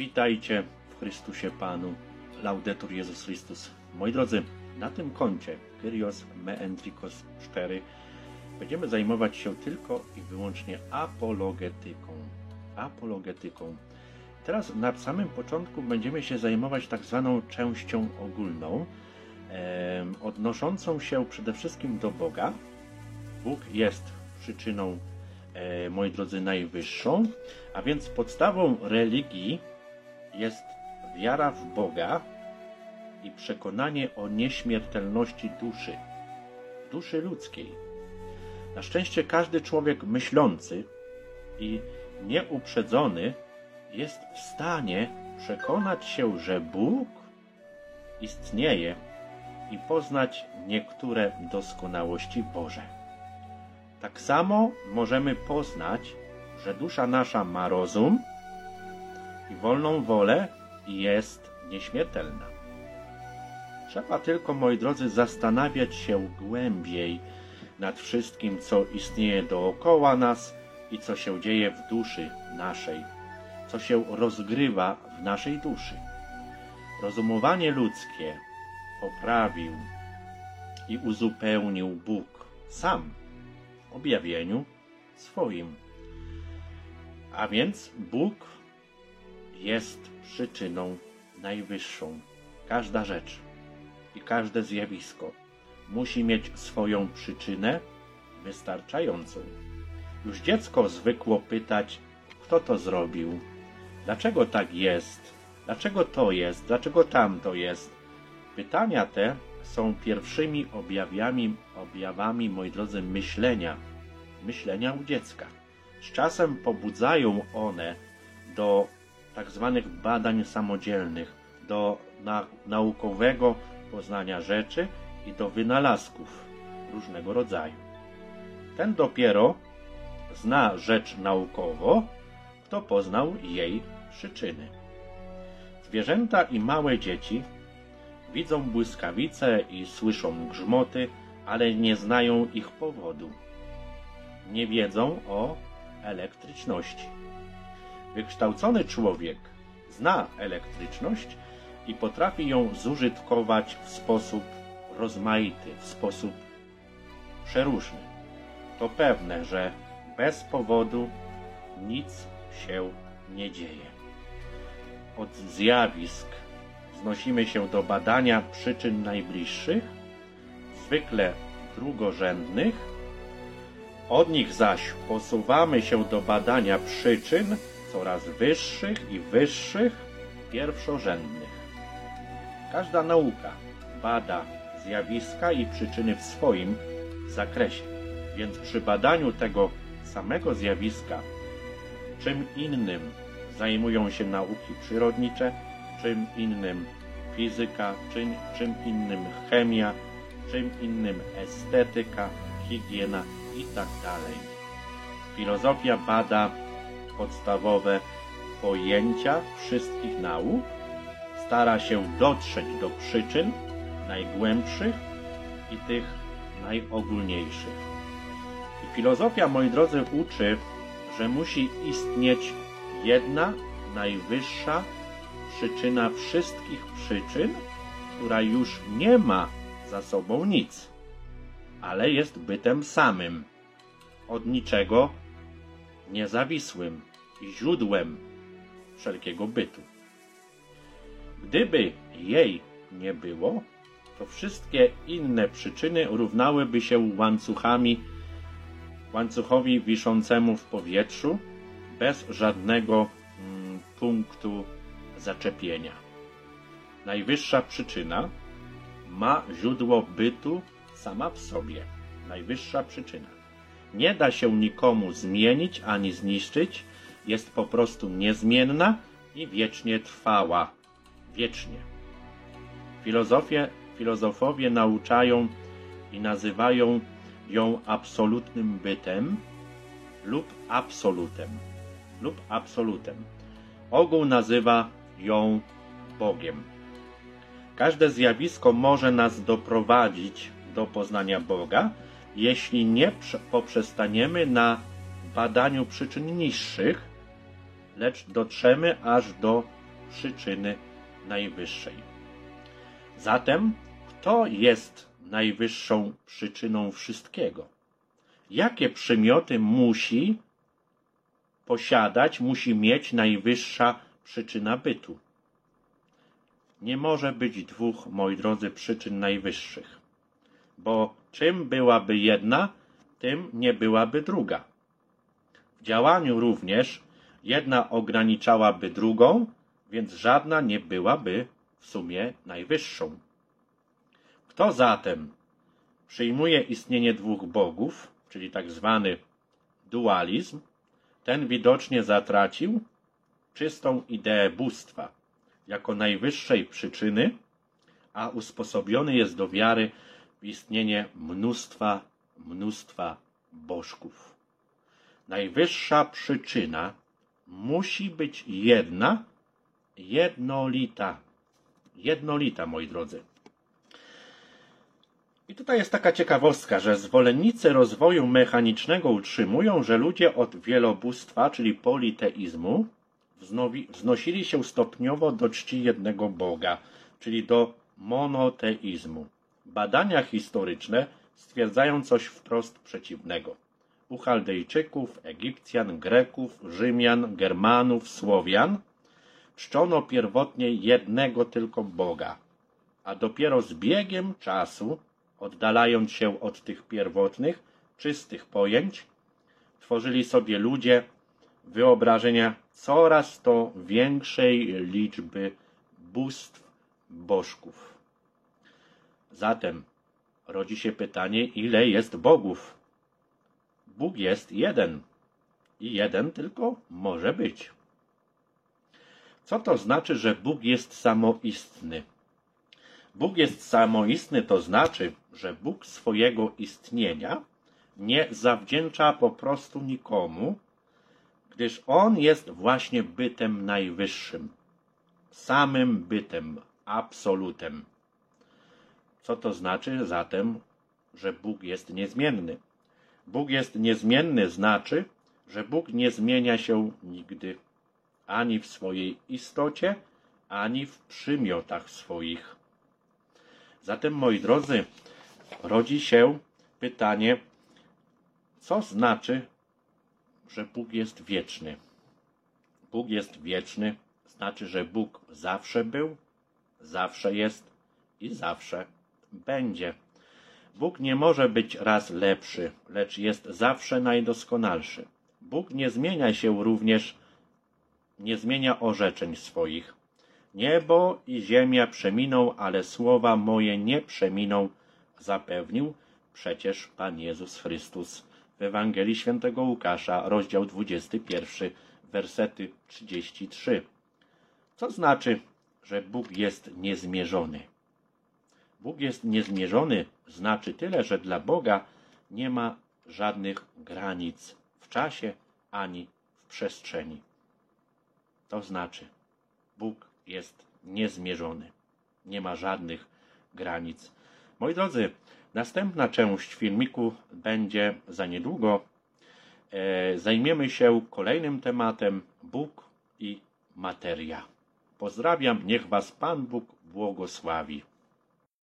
Witajcie w Chrystusie Panu. Laudetur Jezus Chrystus. Moi drodzy, na tym koncie Kyrios Meentrikos 4 będziemy zajmować się tylko i wyłącznie apologetyką. Apologetyką. Teraz na samym początku będziemy się zajmować tak zwaną częścią ogólną, e, odnoszącą się przede wszystkim do Boga. Bóg jest przyczyną, e, moi drodzy, najwyższą, a więc podstawą religii jest wiara w Boga i przekonanie o nieśmiertelności duszy, duszy ludzkiej. Na szczęście każdy człowiek myślący i nieuprzedzony jest w stanie przekonać się, że Bóg istnieje i poznać niektóre doskonałości Boże. Tak samo możemy poznać, że dusza nasza ma rozum i wolną wolę jest nieśmiertelna. Trzeba tylko, moi drodzy, zastanawiać się głębiej nad wszystkim, co istnieje dookoła nas i co się dzieje w duszy naszej, co się rozgrywa w naszej duszy. Rozumowanie ludzkie poprawił i uzupełnił Bóg sam w objawieniu swoim. A więc Bóg jest przyczyną najwyższą. Każda rzecz i każde zjawisko musi mieć swoją przyczynę wystarczającą. Już dziecko zwykło pytać, kto to zrobił, dlaczego tak jest, dlaczego to jest, dlaczego tamto jest. Pytania te są pierwszymi objawami, objawami, moi drodzy, myślenia, myślenia u dziecka. Z czasem pobudzają one do tak zwanych badań samodzielnych, do na, naukowego poznania rzeczy i do wynalazków różnego rodzaju. Ten dopiero zna rzecz naukowo, kto poznał jej przyczyny. Zwierzęta i małe dzieci widzą błyskawice i słyszą grzmoty, ale nie znają ich powodu. Nie wiedzą o elektryczności. Wykształcony człowiek zna elektryczność i potrafi ją zużytkować w sposób rozmaity, w sposób przeróżny. To pewne, że bez powodu nic się nie dzieje. Od zjawisk znosimy się do badania przyczyn najbliższych, zwykle drugorzędnych, od nich zaś posuwamy się do badania przyczyn coraz wyższych i wyższych, pierwszorzędnych. Każda nauka bada zjawiska i przyczyny w swoim zakresie, więc przy badaniu tego samego zjawiska, czym innym zajmują się nauki przyrodnicze, czym innym fizyka, czym, czym innym chemia, czym innym estetyka, higiena itd. Tak Filozofia bada podstawowe pojęcia wszystkich nauk, stara się dotrzeć do przyczyn najgłębszych i tych najogólniejszych. I filozofia, moi drodzy, uczy, że musi istnieć jedna, najwyższa przyczyna wszystkich przyczyn, która już nie ma za sobą nic, ale jest bytem samym, od niczego niezawisłym źródłem wszelkiego bytu. Gdyby jej nie było, to wszystkie inne przyczyny równałyby się łańcuchami, łańcuchowi wiszącemu w powietrzu, bez żadnego mm, punktu zaczepienia. Najwyższa przyczyna ma źródło bytu sama w sobie. Najwyższa przyczyna. Nie da się nikomu zmienić ani zniszczyć, jest po prostu niezmienna i wiecznie trwała. Wiecznie. Filozofie, filozofowie nauczają i nazywają ją absolutnym bytem lub absolutem lub absolutem. Ogół nazywa ją Bogiem. Każde zjawisko może nas doprowadzić do poznania Boga, jeśli nie poprzestaniemy na badaniu przyczyn niższych, lecz dotrzemy aż do przyczyny najwyższej. Zatem, kto jest najwyższą przyczyną wszystkiego? Jakie przymioty musi posiadać, musi mieć najwyższa przyczyna bytu? Nie może być dwóch, moi drodzy, przyczyn najwyższych, bo czym byłaby jedna, tym nie byłaby druga. W działaniu również jedna ograniczałaby drugą, więc żadna nie byłaby w sumie najwyższą. Kto zatem przyjmuje istnienie dwóch bogów, czyli tak zwany dualizm, ten widocznie zatracił czystą ideę bóstwa jako najwyższej przyczyny, a usposobiony jest do wiary w istnienie mnóstwa, mnóstwa bożków. Najwyższa przyczyna musi być jedna, jednolita. Jednolita, moi drodzy. I tutaj jest taka ciekawostka, że zwolennicy rozwoju mechanicznego utrzymują, że ludzie od wielobóstwa, czyli politeizmu, wznosili się stopniowo do czci jednego Boga, czyli do monoteizmu. Badania historyczne stwierdzają coś wprost przeciwnego. U Chaldejczyków, Egipcjan, Greków, Rzymian, Germanów, Słowian czczono pierwotnie jednego tylko Boga, a dopiero z biegiem czasu, oddalając się od tych pierwotnych, czystych pojęć, tworzyli sobie ludzie wyobrażenia coraz to większej liczby bóstw, bożków. Zatem rodzi się pytanie, ile jest bogów? Bóg jest jeden i jeden tylko może być. Co to znaczy, że Bóg jest samoistny? Bóg jest samoistny, to znaczy, że Bóg swojego istnienia nie zawdzięcza po prostu nikomu, gdyż On jest właśnie bytem najwyższym, samym bytem, absolutem. Co to znaczy zatem, że Bóg jest niezmienny? Bóg jest niezmienny znaczy, że Bóg nie zmienia się nigdy ani w swojej istocie, ani w przymiotach swoich. Zatem, moi drodzy, rodzi się pytanie, co znaczy że Bóg jest wieczny. Bóg jest wieczny, znaczy, że Bóg zawsze był, zawsze jest i zawsze będzie. Bóg nie może być raz lepszy, lecz jest zawsze najdoskonalszy. Bóg nie zmienia się również, nie zmienia orzeczeń swoich. Niebo i ziemia przeminą, ale słowa moje nie przeminą, zapewnił przecież Pan Jezus Chrystus w Ewangelii Świętego Łukasza, rozdział 21, wersety 33. Co znaczy, że Bóg jest niezmierzony? Bóg jest niezmierzony znaczy tyle, że dla Boga nie ma żadnych granic w czasie ani w przestrzeni. To znaczy, Bóg jest niezmierzony. Nie ma żadnych granic. Moi drodzy, Następna część filmiku będzie za niedługo. E, zajmiemy się kolejnym tematem Bóg i materia. Pozdrawiam, niech Was Pan Bóg błogosławi.